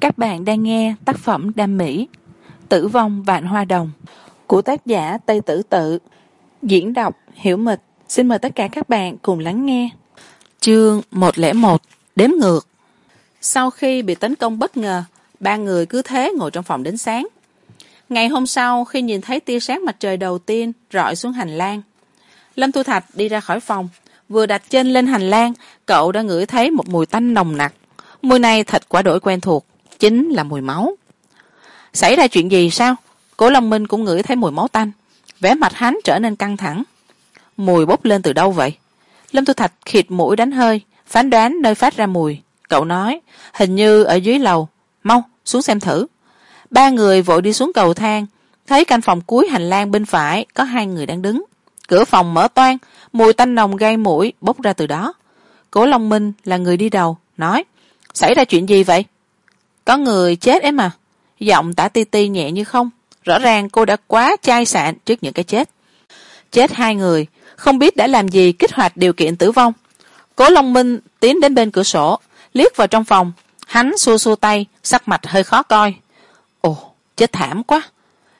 các bạn đang nghe tác phẩm đam mỹ, tử vong vạn hoa đồng, của tác giả tây tử tự. Diễn đọc hiểu mịch. Xin mời tất cả các bạn cùng lắng nghe. Chương một lẻ một, đếm ngược. Sau khi bị tấn công bất ngờ, ba người cứ thế ngồi trong phòng đến sáng. Ngày hôm sau, khi nhìn thấy tia sáng mặt trời đầu tiên rọi xuống hành lang, lâm thu thạch đi ra khỏi phòng. Vừa đặt chân lên hành lang, cậu đã ngửi thấy một mùi tanh nồng nặc. Mùi này thật quá đổi quen thuộc chính là mùi máu. Xảy ra chuyện gì sao? Cố long minh cũng ngửi thấy mùi máu tanh. Vẻ mặt hắn trở nên căng thẳng. Mùi bốc lên từ đâu vậy? Lâm thu thạch khịt mũi đánh hơi, phán đoán nơi phát ra mùi. Cậu nói, hình như ở dưới lầu. Mau, xuống xem thử. Ba người vội đi xuống cầu thang. Thấy căn phòng cuối hành lang bên phải có hai người đang đứng. Cửa phòng mở toang, mùi tanh nồng gây mũi bốc ra từ đó. Cố long minh là người đi đầu, nói, xảy ra chuyện gì vậy? Có người chết ấy mà giọng tả ti ti nhẹ như không. Rõ ràng cô đã quá chai sạn trước những cái chết. Chết hai người. Không biết đã làm gì kích hoạt điều kiện tử vong. Cố long minh tiến đến bên cửa sổ, liếc vào trong phòng. Hắn xua xua tay, sắc mặt hơi khó coi. Ồ, chết thảm quá.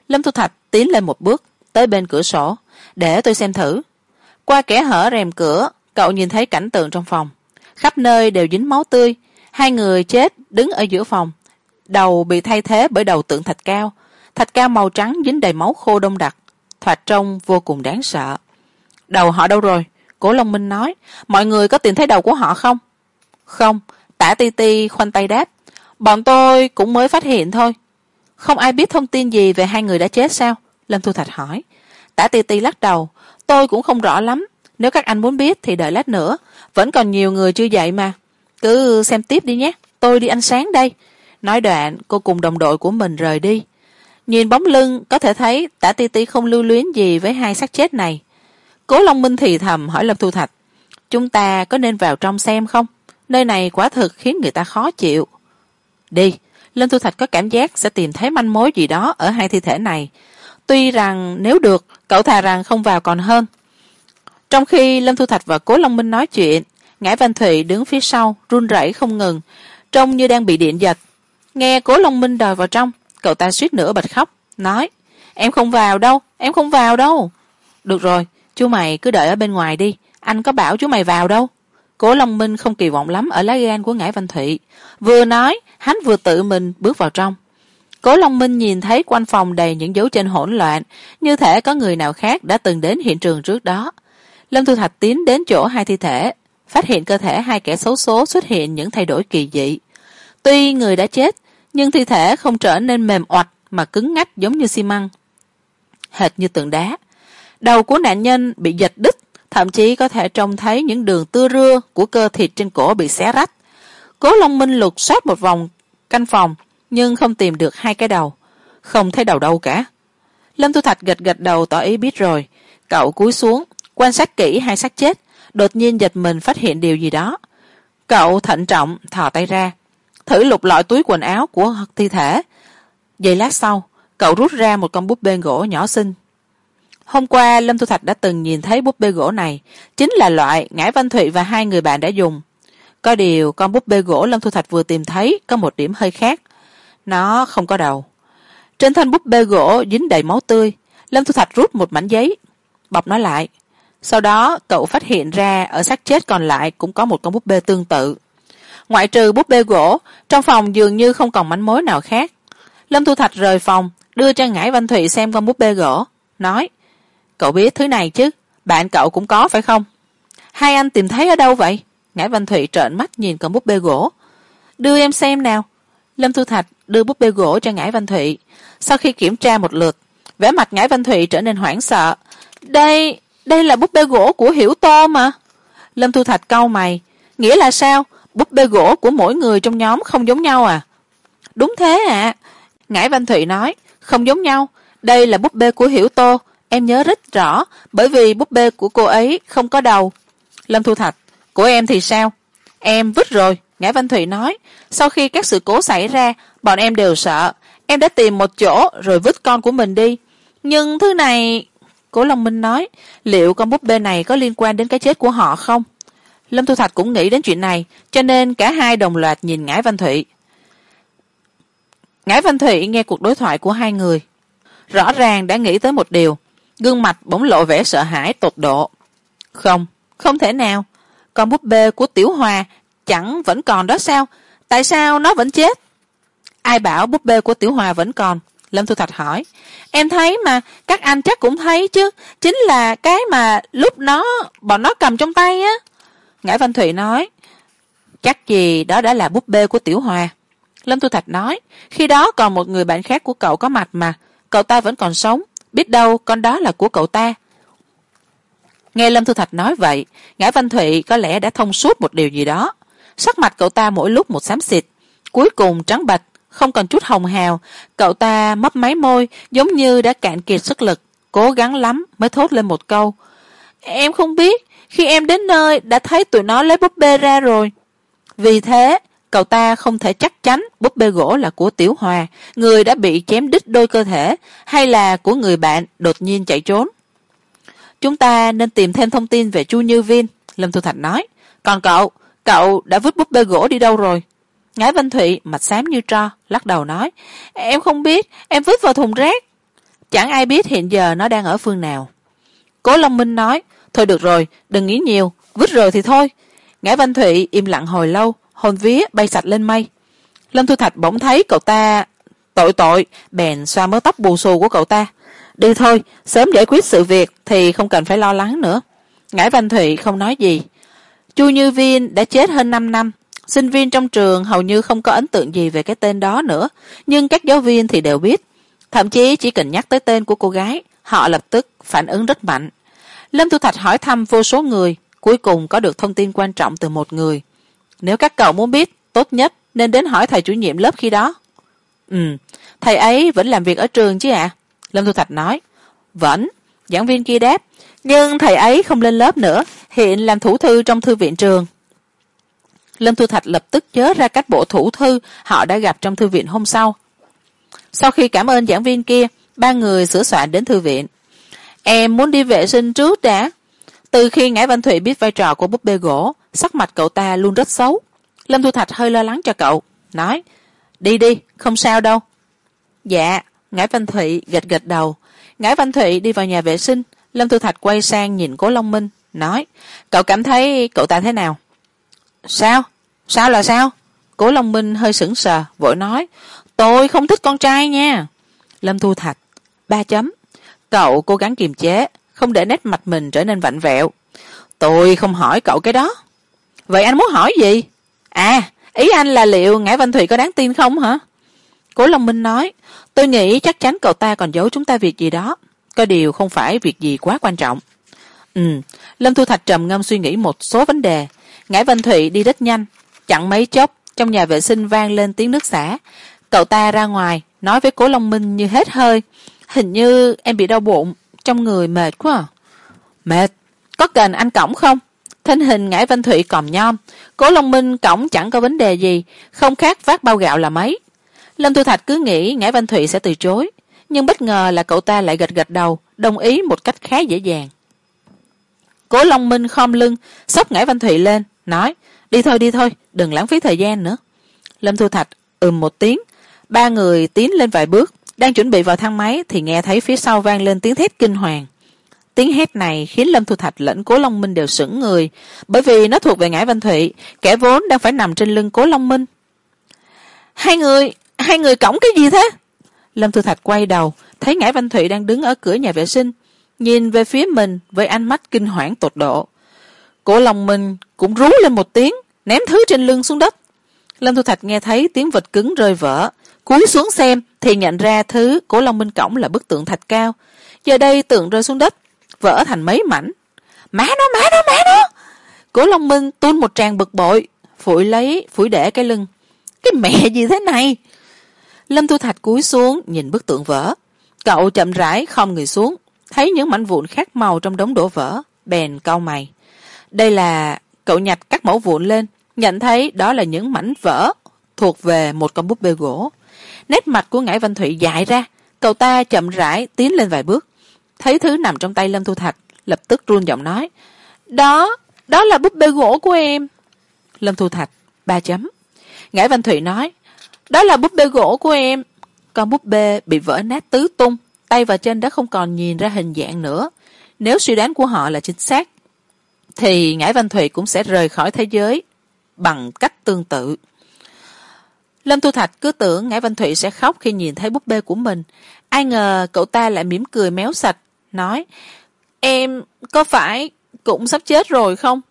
Lâm thu thạch tiến lên một bước, tới bên cửa sổ. Để tôi xem thử. Qua kẻ hở rèm cửa, cậu nhìn thấy cảnh tượng trong phòng. Khắp nơi đều dính máu tươi. Hai người chết đứng ở giữa phòng đầu bị thay thế bởi đầu tượng thạch cao. Thạch cao màu trắng dính đầy máu khô đông đặc. Thoạt trông vô cùng đáng sợ. Đầu họ đâu rồi? Cố long minh nói. Mọi người có tìm thấy đầu của họ không? Không. Tả ti ti khoanh tay đáp. Bọn tôi cũng mới phát hiện thôi. Không ai biết thông tin gì về hai người đã chết sao? Lâm thu thạch hỏi. Tả ti ti lắc đầu. Tôi cũng không rõ lắm. Nếu các anh muốn biết thì đợi lát nữa. Vẫn còn nhiều người chưa dậy mà. Cứ xem tiếp đi nhé. Tôi đi ăn sáng đây nói đoạn, cô cùng đồng đội của mình rời đi. Nhìn bóng lưng, có thể thấy tả ti ti không lưu luyến gì với hai xác chết này. Cố long minh thì thầm hỏi lâm thu thạch, chúng ta có nên vào trong xem không? Nơi này quả thực khiến người ta khó chịu. Đi. Lâm thu thạch có cảm giác sẽ tìm thấy manh mối gì đó ở hai thi thể này. Tuy rằng nếu được, cậu thà rằng không vào còn hơn. Trong khi lâm thu thạch và cố long minh nói chuyện, ngải văn thụy đứng phía sau, run rẩy không ngừng, trông như đang bị điện giật nghe cố long minh đòi vào trong, cậu ta suýt nữa bật khóc, nói, em không vào đâu, em không vào đâu. Được rồi, chú mày cứ đợi ở bên ngoài đi, anh có bảo chú mày vào đâu. Cố long minh không kỳ vọng lắm ở lá gan của ngải văn thụy vừa nói, hắn vừa tự mình bước vào trong. Cố long minh nhìn thấy quanh phòng đầy những dấu chân hỗn loạn, như thể có người nào khác đã từng đến hiện trường trước đó. Lâm thu thạch tiến đến chỗ hai thi thể, phát hiện cơ thể hai kẻ xấu số xuất hiện những thay đổi kỳ dị. Tuy người đã chết nhưng thi thể không trở nên mềm oạch mà cứng ngách giống như xi măng. Hệt như tượng đá. Đầu của nạn nhân bị giật đứt, thậm chí có thể trông thấy những đường tưa rưa của cơ thịt trên cổ bị xé rách. Cố long minh lục soát một vòng căn phòng, nhưng không tìm được hai cái đầu. Không thấy đầu đâu cả. Lâm thu thạch gật gật đầu tỏ ý biết rồi. Cậu cúi xuống, quan sát kỹ hai xác chết, đột nhiên giật mình phát hiện điều gì đó. Cậu thận trọng thò tay ra thử lục lọi túi quần áo của thi thể. Giây lát sau, cậu rút ra một con búp bê gỗ nhỏ xinh. Hôm qua, lâm thu thạch đã từng nhìn thấy búp bê gỗ này. Chính là loại ngải văn thụy và hai người bạn đã dùng. Có điều, con búp bê gỗ lâm thu thạch vừa tìm thấy có một điểm hơi khác. Nó không có đầu. Trên thanh búp bê gỗ dính đầy máu tươi. Lâm thu thạch rút một mảnh giấy, bọc nó lại. Sau đó, cậu phát hiện ra ở xác chết còn lại cũng có một con búp bê tương tự ngoại trừ búp bê gỗ, trong phòng dường như không còn manh mối nào khác. Lâm thu thạch rời phòng, đưa cho ngải văn thụy xem con búp bê gỗ, nói, cậu biết thứ này chứ? Bạn cậu cũng có, phải không? Hai anh tìm thấy ở đâu vậy? Ngải văn thụy trợn mắt nhìn con búp bê gỗ. Đưa em xem nào. Lâm thu thạch đưa búp bê gỗ cho ngải văn thụy. Sau khi kiểm tra một lượt, vẻ mặt ngải văn thụy trở nên hoảng sợ. Đây đây là búp bê gỗ của hiểu tô mà. Lâm thu thạch cau mày, nghĩa là sao? Búp bê gỗ của mỗi người trong nhóm không giống nhau à? Đúng thế ạ. À. ngải văn thụy nói, không giống nhau. Đây là búp bê của hiểu tô. Em nhớ rất rõ, bởi vì búp bê của cô ấy không có đầu. Lâm thu thạch, của em thì sao? Em vứt rồi, ngải văn thụy nói. Sau khi các sự cố xảy ra, bọn em đều sợ. Em đã tìm một chỗ rồi vứt con của mình đi. Nhưng thứ này cố long minh nói, liệu con búp bê này có liên quan đến cái chết của họ không? Lâm thu thạch cũng nghĩ đến chuyện này, cho nên cả hai đồng loạt nhìn ngải văn thụy. Ngải văn thụy nghe cuộc đối thoại của hai người, rõ ràng đã nghĩ tới một điều, gương mặt bỗng lộ vẻ sợ hãi, tột độ. Không không thể nào, con búp bê của tiểu hòa chẳng vẫn còn đó sao? Tại sao nó vẫn chết? Ai bảo búp bê của tiểu hòa vẫn còn? Lâm thu thạch hỏi. Em thấy mà, các anh chắc cũng thấy chứ, chính là cái mà lúc nó, bọn nó cầm trong tay á ngải văn thụy nói, chắc gì đó đã là búp bê của tiểu hòa. Lâm thu thạch nói, khi đó còn một người bạn khác của cậu có mặt mà, cậu ta vẫn còn sống, biết đâu con đó là của cậu ta. Nghe lâm thu thạch nói vậy ngải văn thụy có lẽ đã thông suốt một điều gì đó. Sắc mặt cậu ta mỗi lúc một xám xịt, cuối cùng trắng bạch, không còn chút hồng hào. Cậu ta mấp máy môi, giống như đã cạn kiệt sức lực, cố gắng lắm mới thốt lên một câu, em không biết khi em đến nơi, đã thấy tụi nó lấy búp bê ra rồi. Vì thế, cậu ta không thể chắc chắn búp bê gỗ là của tiểu hòa, người đã bị chém đứt đôi cơ thể, hay là của người bạn đột nhiên chạy trốn. Chúng ta nên tìm thêm thông tin về chu như viên lâm thu thạch nói. Còn cậu cậu đã vứt búp bê gỗ đi đâu rồi? Ngải văn thụy, mặt xám như tro, lắc đầu nói. Em không biết, em vứt vào thùng rác. Chẳng ai biết hiện giờ nó đang ở phương nào. Cố long minh nói thôi được rồi, đừng nghĩ nhiều. Vứt rồi thì thôi. Ngải văn thụy im lặng hồi lâu, hồn vía bay sạch lên mây. Lâm thu thạch bỗng thấy cậu ta tội tội, bèn xoa mớ tóc bù xù của cậu ta. Đi thôi, sớm giải quyết sự việc thì không cần phải lo lắng nữa. Ngải văn thụy không nói gì. Chu như viên đã chết hơn năm năm. Sinh viên trong trường hầu như không có ấn tượng gì về cái tên đó nữa, nhưng các giáo viên thì đều biết. Thậm chí chỉ cần nhắc tới tên của cô gái, họ lập tức phản ứng rất mạnh lâm thu thạch hỏi thăm vô số người, cuối cùng có được thông tin quan trọng từ một người. Nếu các cậu muốn biết, tốt nhất nên đến hỏi thầy chủ nhiệm lớp khi đó. Ừ thầy ấy vẫn làm việc ở trường chứ ạ? À? lâm thu thạch nói. Vẫn, giảng viên kia đáp. Nhưng thầy ấy không lên lớp nữa, hiện làm thủ thư trong thư viện trường. Lâm thu thạch lập tức nhớ ra cách bộ thủ thư họ đã gặp trong thư viện hôm sau. Sau khi cảm ơn giảng viên kia, ba người sửa soạn đến thư viện em muốn đi vệ sinh trước đã. Từ khi ngải văn thụy biết vai trò của búp bê gỗ, sắc mặt cậu ta luôn rất xấu. Lâm thu thạch hơi lo lắng cho cậu, nói, đi đi, không sao đâu. Dạ ngải văn thụy gật gật đầu. Ngải văn thụy đi vào nhà vệ sinh, lâm thu thạch quay sang nhìn cố long minh, nói, cậu cảm thấy cậu ta thế nào? Sao? Sao là sao? Cố long minh hơi sững sờ, vội nói, tôi không thích con trai nha. Lâm thu thạch, ba chấm cậu cố gắng kiềm chế, không để nét mặt mình trở nên vặn vẹo. Tôi không hỏi cậu cái đó. Vậy anh muốn hỏi gì? À ý anh là liệu ngải văn thụy có đáng tin không hả? Cố long minh nói, tôi nghĩ chắc chắn cậu ta còn giấu chúng ta việc gì đó. Có điều không phải việc gì quá quan trọng. Ừ lâm thu thạch trầm ngâm suy nghĩ một số vấn đề. Ngải văn thụy đi rất nhanh, chẳng mấy chốc, trong nhà vệ sinh vang lên tiếng nước xả. Cậu ta ra ngoài, nói với cố long minh như hết hơi hình như em bị đau bụng trong người mệt quá à. mệt? Có cần anh cổng không? Thân hình ngải văn thụy còm nhom. Cố long minh, cổng chẳng có vấn đề gì. Không khác vác bao gạo là mấy. Lâm thu thạch cứ nghĩ ngải văn thụy sẽ từ chối. Nhưng bất ngờ là cậu ta lại gật gật đầu, đồng ý một cách khá dễ dàng. Cố long minh khom lưng, xốc ngải văn thụy lên, nói, đi thôi đi thôi, đừng lãng phí thời gian nữa. Lâm thu thạch ừm một tiếng. Ba người tiến lên vài bước đang chuẩn bị vào thang máy thì nghe thấy phía sau vang lên tiếng thét kinh hoàng. Tiếng hét này khiến lâm thu thạch lẫn cố long minh đều sững người, bởi vì nó thuộc về ngải văn thụy, kẻ vốn đang phải nằm trên lưng cố long minh. Hai người hai người cõng cái gì thế? Lâm thu thạch quay đầu, thấy ngải văn thụy đang đứng ở cửa nhà vệ sinh, nhìn về phía mình với ánh mắt kinh hoảng tột độ. Cổ lòng mình cũng rú lên một tiếng, ném thứ trên lưng xuống đất. Lâm thu thạch nghe thấy tiếng vật cứng rơi vỡ cúi xuống xem thì nhận ra thứ của long minh cổng là bức tượng thạch cao. Giờ đây tượng rơi xuống đất, vỡ thành mấy mảnh. Má nó má nó má nó! Cố long minh tuôn một tràng bực bội, phủi lấy, phủi để cái lưng. Cái mẹ gì thế này? Lâm thu thạch cúi xuống, nhìn bức tượng vỡ. Cậu chậm rãi không người xuống, thấy những mảnh vụn khác màu trong đống đổ vỡ, bèn cau mày. Đây là cậu nhặt các mẫu vụn lên, nhận thấy đó là những mảnh vỡ thuộc về một con búp bê gỗ nét mặt của ngải văn thụy dại ra. Cậu ta chậm rãi tiến lên vài bước. Thấy thứ nằm trong tay lâm thu thạch, lập tức run giọng nói, đó đó là búp bê gỗ của em. Lâm thu thạch ba chấm. Ngải văn thụy nói, đó là búp bê gỗ của em. Con búp bê bị vỡ nát tứ tung, tay và chân đã không còn nhìn ra hình dạng nữa. Nếu suy đoán của họ là chính xác, thì ngải văn thụy cũng sẽ rời khỏi thế giới bằng cách tương tự lâm thu thạch cứ tưởng ngải văn thụy sẽ khóc khi nhìn thấy búp bê của mình. Ai ngờ cậu ta lại mỉm cười méo sạch, nói, em có phải cũng sắp chết rồi không?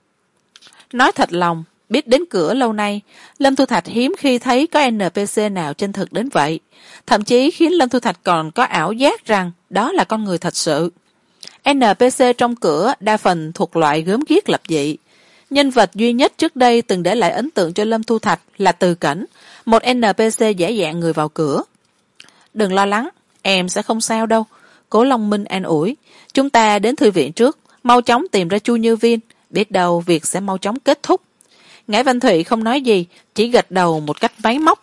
Nói thật lòng, biết đến cửa lâu nay, lâm thu thạch hiếm khi thấy có npc nào chân thực đến vậy. Thậm chí khiến lâm thu thạch còn có ảo giác rằng đó là con người thật sự. Npc trong cửa đa phần thuộc loại gớm ghiếc lập dị nhân vật duy nhất trước đây từng để lại ấn tượng cho lâm thu thạch là từ cảnh, một npc dễ dàng người vào cửa. Đừng lo lắng, em sẽ không sao đâu. Cố long minh an ủi, chúng ta đến thư viện trước, mau chóng tìm ra chu như viên, biết đâu việc sẽ mau chóng kết thúc. Ngải văn thụy không nói gì, chỉ gật đầu một cách máy móc.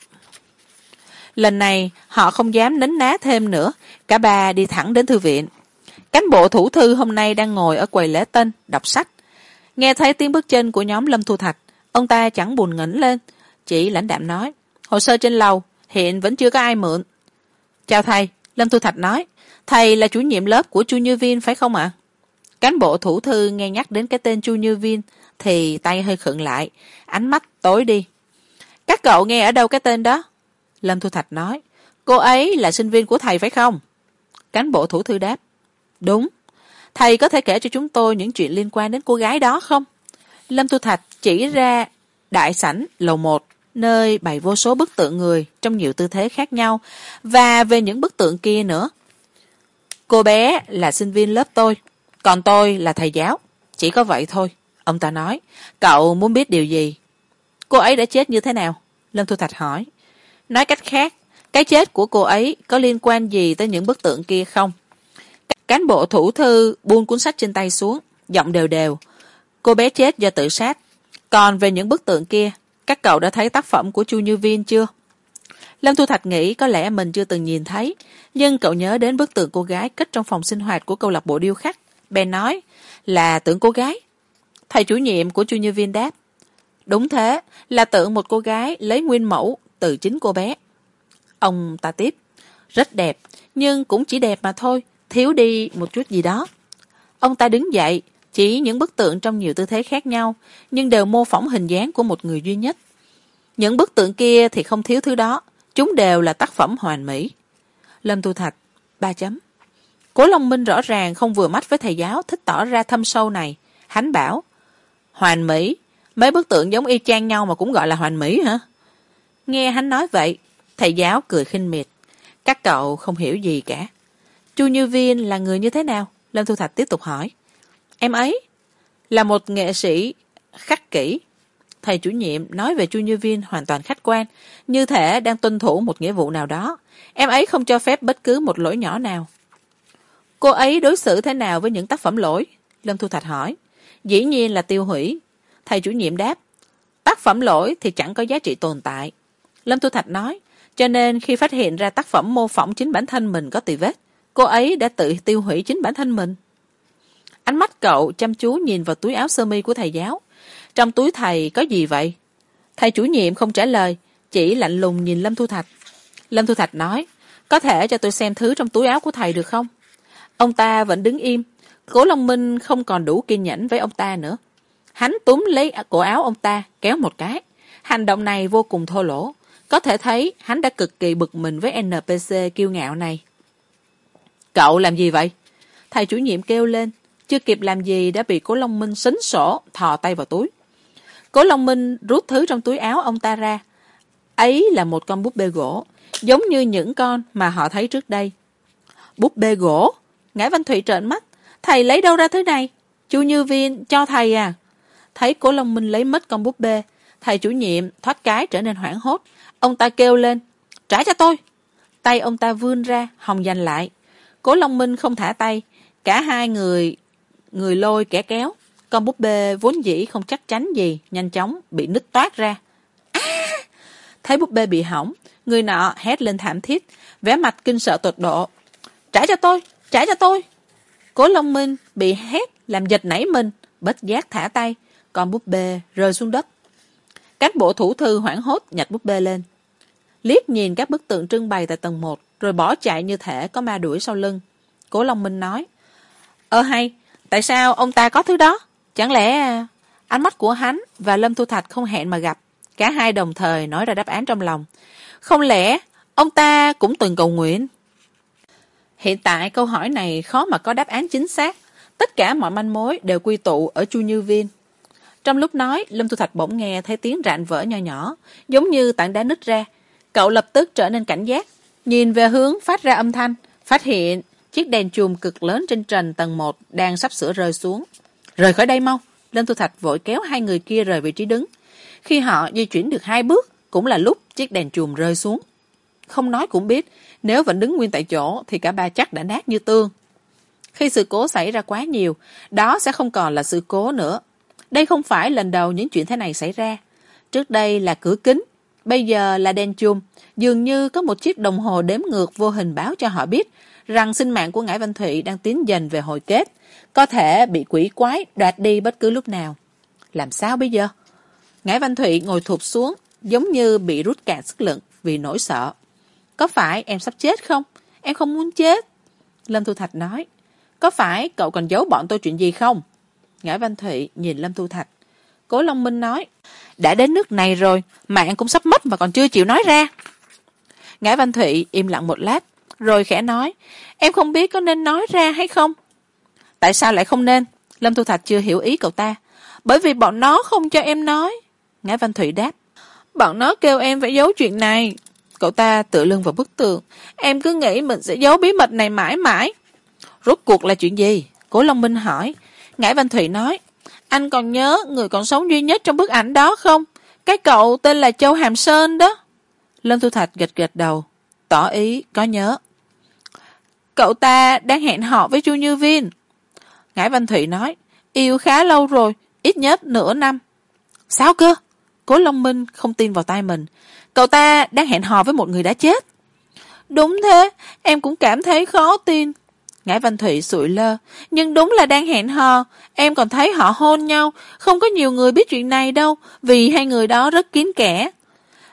Lần này, họ không dám nín ná thêm nữa, cả ba đi thẳng đến thư viện. Cán bộ thủ thư hôm nay đang ngồi ở quầy lễ tân, đọc sách nghe thấy tiếng bước chân của nhóm lâm thu thạch, ông ta chẳng buồn ngẩng lên. Chỉ lãnh đạm nói, hồ sơ trên lầu, hiện vẫn chưa có ai mượn. Chào thầy, lâm thu thạch nói. Thầy là chủ nhiệm lớp của chu như viên, phải không ạ? Cán bộ thủ thư nghe nhắc đến cái tên chu như viên thì tay hơi khựng lại, ánh mắt tối đi. Các cậu nghe ở đâu cái tên đó? Lâm thu thạch nói. Cô ấy là sinh viên của thầy phải không? Cán bộ thủ thư đáp. Đúng thầy có thể kể cho chúng tôi những chuyện liên quan đến cô gái đó không? Lâm tu thạch chỉ ra đại sảnh lầu một, nơi bày vô số bức tượng người trong nhiều tư thế khác nhau, và về những bức tượng kia nữa. Cô bé là sinh viên lớp tôi, còn tôi là thầy giáo. Chỉ có vậy thôi, ông ta nói. Cậu muốn biết điều gì? Cô ấy đã chết như thế nào? Lâm thu thạch hỏi. Nói cách khác, cái chết của cô ấy có liên quan gì tới những bức tượng kia không? Cán bộ thủ thư buông cuốn sách trên tay xuống, giọng đều đều. Cô bé chết do tự sát. Còn về những bức tượng kia, các cậu đã thấy tác phẩm của chu như viên chưa? Lâm thu thạch nghĩ có lẽ mình chưa từng nhìn thấy, nhưng cậu nhớ đến bức tượng cô gái cất trong phòng sinh hoạt của câu lạc bộ điêu khắc. Bèn nói là tượng cô gái. Thầy chủ nhiệm của chu như viên đáp, đúng thế, là tượng một cô gái lấy nguyên mẫu từ chính cô bé. Ông ta tiếp, rất đẹp, nhưng cũng chỉ đẹp mà thôi thiếu đi một chút gì đó. Ông ta đứng dậy, chỉ những bức tượng trong nhiều tư thế khác nhau, nhưng đều mô phỏng hình dáng của một người duy nhất. Những bức tượng kia thì không thiếu thứ đó, chúng đều là tác phẩm hoàn mỹ. Lâm tu thạch, ba chấm. Cố long minh rõ ràng không vừa mắt với thầy giáo thích tỏ ra thâm sâu này. Hắn bảo, hoàn mỹ? Mấy bức tượng giống y chang nhau mà cũng gọi là hoàn mỹ hả? Nghe hắn nói vậy, thầy giáo cười khinh miệt. Các cậu không hiểu gì cả chu như viên là người như thế nào? Lâm thu thạch tiếp tục hỏi. Em ấy là một nghệ sĩ khắc kỷ. Thầy chủ nhiệm nói về chu như viên hoàn toàn khách quan, như thể đang tuân thủ một nghĩa vụ nào đó. Em ấy không cho phép bất cứ một lỗi nhỏ nào. Cô ấy đối xử thế nào với những tác phẩm lỗi? Lâm thu thạch hỏi. Dĩ nhiên là tiêu hủy. Thầy chủ nhiệm đáp. Tác phẩm lỗi thì chẳng có giá trị tồn tại. Lâm thu thạch nói, cho nên khi phát hiện ra tác phẩm mô phỏng chính bản thân mình có tì vết cô ấy đã tự tiêu hủy chính bản thân mình. Ánh mắt cậu chăm chú nhìn vào túi áo sơ mi của thầy giáo. Trong túi thầy có gì vậy? Thầy chủ nhiệm không trả lời, chỉ lạnh lùng nhìn lâm thu thạch. Lâm thu thạch nói, có thể cho tôi xem thứ trong túi áo của thầy được không? Ông ta vẫn đứng im. Cố long minh không còn đủ kiên nhẫn với ông ta nữa. Hắn túm lấy cổ áo ông ta, kéo một cái. Hành động này vô cùng thô lỗ. Có thể thấy hắn đã cực kỳ bực mình với npc kiêu ngạo này cậu làm gì vậy? Thầy chủ nhiệm kêu lên. Chưa kịp làm gì đã bị cố long minh xính sổ, thò tay vào túi. Cố long minh rút thứ trong túi áo ông ta ra. Ấy là một con búp bê gỗ, giống như những con mà họ thấy trước đây. Búp bê gỗ? Ngã văn thụy trợn mắt. Thầy lấy đâu ra thứ này? Chu như viên cho thầy à. Thấy cố long minh lấy mất con búp bê, thầy chủ nhiệm thoát cái trở nên hoảng hốt. Ông ta kêu lên, trả cho tôi. Tay ông ta vươn ra hòng giành lại cố long minh không thả tay. Cả hai người người lôi kẻ kéo. Con búp bê vốn dĩ không chắc chắn gì, nhanh chóng bị nứt toát ra. À! thấy búp bê bị hỏng, người nọ hét lên thảm thiết, vẻ mặt kinh sợ tột độ. Trả cho tôi, trả cho tôi. Cố long minh bị hét làm giật nảy mình, bất giác thả tay. Con búp bê rơi xuống đất. Các bộ thủ thư hoảng hốt nhặt búp bê lên. Liếc nhìn các bức tượng trưng bày tại tầng một rồi bỏ chạy như thể có ma đuổi sau lưng. Cố long minh nói ơ hay, tại sao ông ta có thứ đó? Chẳng lẽ à, ánh mắt của hắn và lâm thu thạch không hẹn mà gặp? Cả hai đồng thời nói ra đáp án trong lòng. Không lẽ ông ta cũng từng cầu nguyện? Hiện tại câu hỏi này khó mà có đáp án chính xác. Tất cả mọi manh mối đều quy tụ ở chu như viên. Trong lúc nói, lâm thu thạch bỗng nghe thấy tiếng rạn vỡ nho nhỏ, giống như tảng đá nứt ra. Cậu lập tức trở nên cảnh giác nhìn về hướng phát ra âm thanh, phát hiện chiếc đèn chùm cực lớn trên trần tầng một đang sắp sửa rơi xuống. Rời khỏi đây mau, lâm thu thạch vội kéo hai người kia rời vị trí đứng. Khi họ di chuyển được hai bước, cũng là lúc chiếc đèn chùm rơi xuống. Không nói cũng biết, nếu vẫn đứng nguyên tại chỗ thì cả ba chắc đã nát như tương. Khi sự cố xảy ra quá nhiều, đó sẽ không còn là sự cố nữa. Đây không phải lần đầu những chuyện thế này xảy ra. Trước đây là cửa kính bây giờ là đen chùm. Dường như có một chiếc đồng hồ đếm ngược vô hình báo cho họ biết rằng sinh mạng của ngải văn thụy đang tiến dần về hồi kết. Có thể bị quỷ quái đoạt đi bất cứ lúc nào. Làm sao bây giờ? Ngải văn thụy ngồi thụp xuống, giống như bị rút cạn sức lực vì nỗi sợ. Có phải em sắp chết không? Em không muốn chết. Lâm thu thạch nói. Có phải cậu còn giấu bọn tôi chuyện gì không? Ngải văn thụy nhìn lâm thu thạch cố long minh nói, đã đến nước này rồi, mạng cũng sắp mất mà còn chưa chịu nói ra. Ngải văn thụy im lặng một lát, rồi khẽ nói, em không biết có nên nói ra hay không? Tại sao lại không nên? Lâm thu thạch chưa hiểu ý cậu ta. Bởi vì bọn nó không cho em nói. Ngải văn thụy đáp, bọn nó kêu em phải giấu chuyện này. Cậu ta tựa lưng vào bức tường, em cứ nghĩ mình sẽ giấu bí mật này mãi mãi. Rốt cuộc là chuyện gì? Cố long minh hỏi. Ngải văn thụy nói anh còn nhớ người còn sống duy nhất trong bức ảnh đó không? Cái cậu tên là châu hàm sơn đó. Lâm thu thạch gật gật đầu, tỏ ý, có nhớ. Cậu ta đang hẹn hò với chu như viên. Ngải văn thụy nói, yêu khá lâu rồi, ít nhất nửa năm. Sao cơ? Cố long minh không tin vào tay mình. Cậu ta đang hẹn hò với một người đã chết. Đúng thế, em cũng cảm thấy khó tin ngải văn thụy sụi lơ. Nhưng đúng là đang hẹn hò. Em còn thấy họ hôn nhau. Không có nhiều người biết chuyện này đâu, vì hai người đó rất kín kẽ.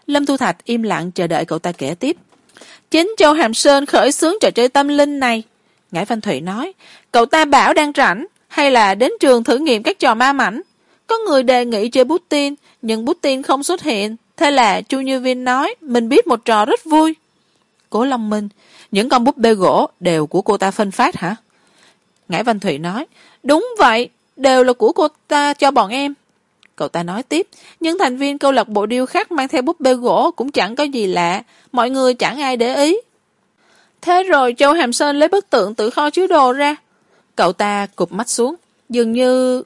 Lâm thu thạch im lặng chờ đợi cậu ta kể tiếp. Chính châu hàm sơn khởi xướng trò chơi tâm linh này. Ngải văn thụy nói, cậu ta bảo đang rảnh, hay là đến trường thử nghiệm các trò ma mảnh? Có người đề nghị chơi bút tin, nhưng bút tin không xuất hiện. Thế là chu như viên nói, mình biết một trò rất vui. Cố long minh những con búp bê gỗ đều của cô ta phân phát hả? Ngải văn thụy nói, đúng vậy, đều là của cô ta cho bọn em. Cậu ta nói tiếp, những thành viên câu lạc bộ điêu khắc mang theo búp bê gỗ cũng chẳng có gì lạ, mọi người chẳng ai để ý. Thế rồi châu hàm sơn lấy bức tượng từ kho chứa đồ ra. Cậu ta cụp mắt xuống, dường như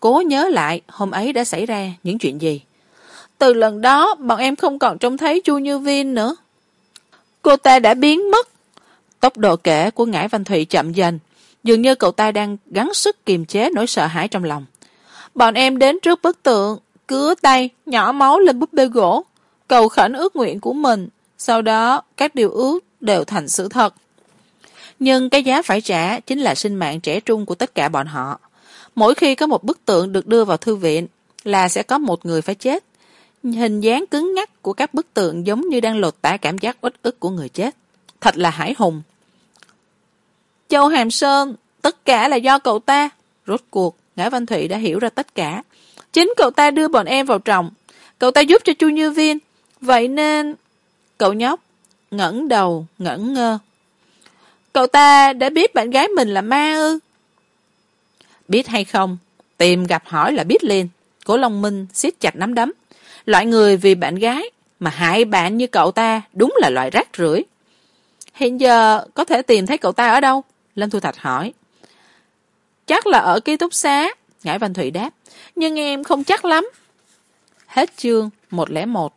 cố nhớ lại hôm ấy đã xảy ra những chuyện gì. Từ lần đó bọn em không còn trông thấy chu như viên nữa. Cô ta đã biến mất tốc độ kể của ngải văn thụy chậm dần. Dường như cậu ta đang gắng sức kiềm chế nỗi sợ hãi trong lòng. Bọn em đến trước bức tượng, cứa tay, nhỏ máu lên búp bê gỗ. Cầu khẩn ước nguyện của mình. Sau đó, các điều ước đều thành sự thật. Nhưng cái giá phải trả chính là sinh mạng trẻ trung của tất cả bọn họ. Mỗi khi có một bức tượng được đưa vào thư viện, là sẽ có một người phải chết. Hình dáng cứng ngắc của các bức tượng giống như đang lột tả cảm giác uất ức của người chết. Thật là hải hùng châu hàm sơn, tất cả là do cậu ta. Rốt cuộc, ngã văn thụy đã hiểu ra tất cả. Chính cậu ta đưa bọn em vào trọng. Cậu ta giúp cho chu như viên. Vậy nên, cậu nhóc, ngẩng đầu, ngẩn ngơ. Cậu ta đã biết bạn gái mình là ma ư. Biết hay không, tìm gặp hỏi là biết liền. Cố long minh siết chặt nắm đấm. Loại người vì bạn gái mà hại bạn như cậu ta đúng là loại rác rưởi. Hiện giờ có thể tìm thấy cậu ta ở đâu? Lâm thu thạch hỏi. Chắc là ở ký túc xá ngải văn thủy đáp. Nhưng em không chắc lắm. Hết chương một lẻ một.